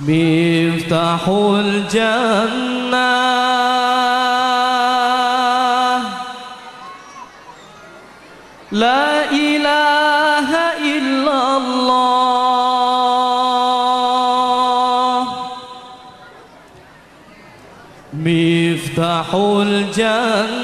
مفتاح الجنة. لا إله إلا الله. مفتاح الجنة.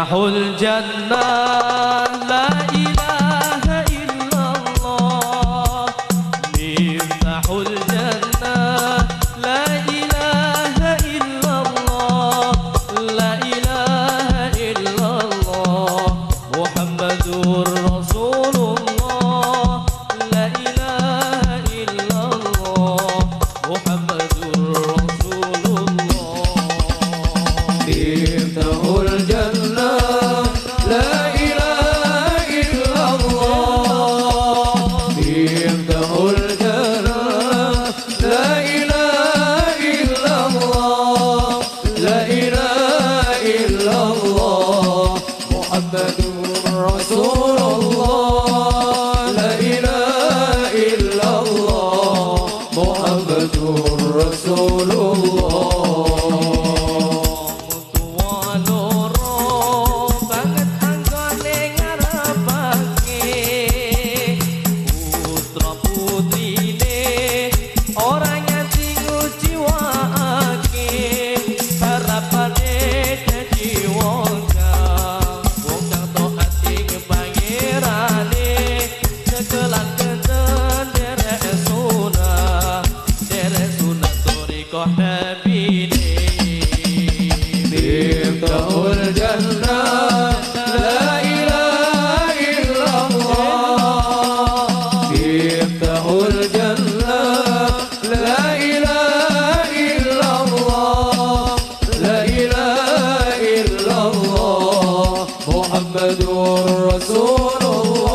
يفرح الجنة. القحنا بيني الجنة لا إله إلا الله الجنة لا إله إلا الله لا إله إلا الله محمد رسول الله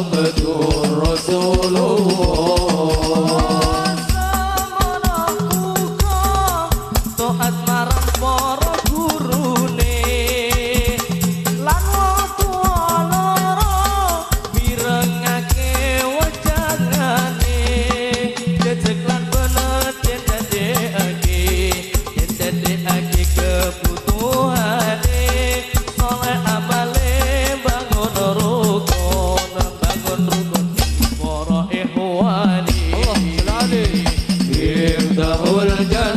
عبدون دهور الجنة